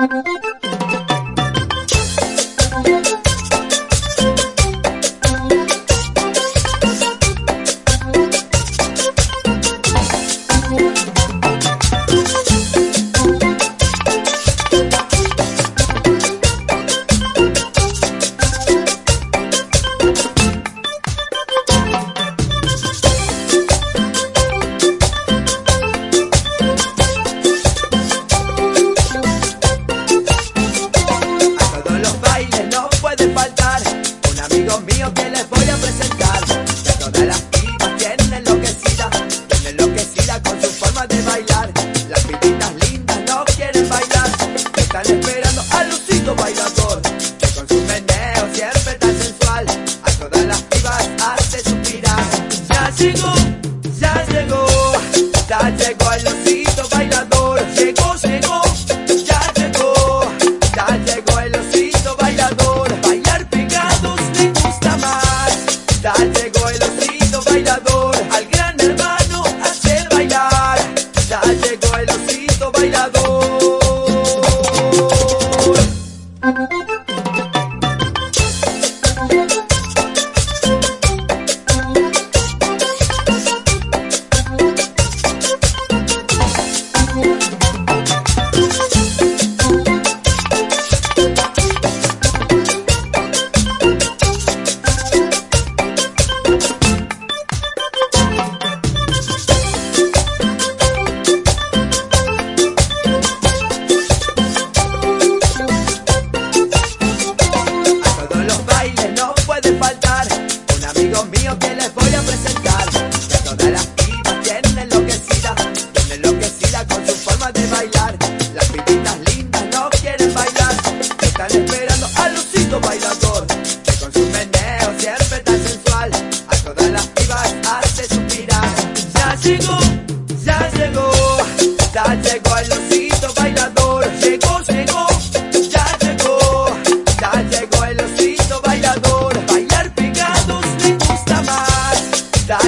A de bailar. Las pibitas lindas no quieren bailar. Están esperando al lucito bailador. Que con su meneo siempre tan sensual. A todas las pibas hace suspirar. Ya llegó, ya llegó. Ya llegó el lucito bailador. Llegó, llegó. Ya llegó. Ya llegó el lucito bailador. Bailar pegados me gusta más. Ya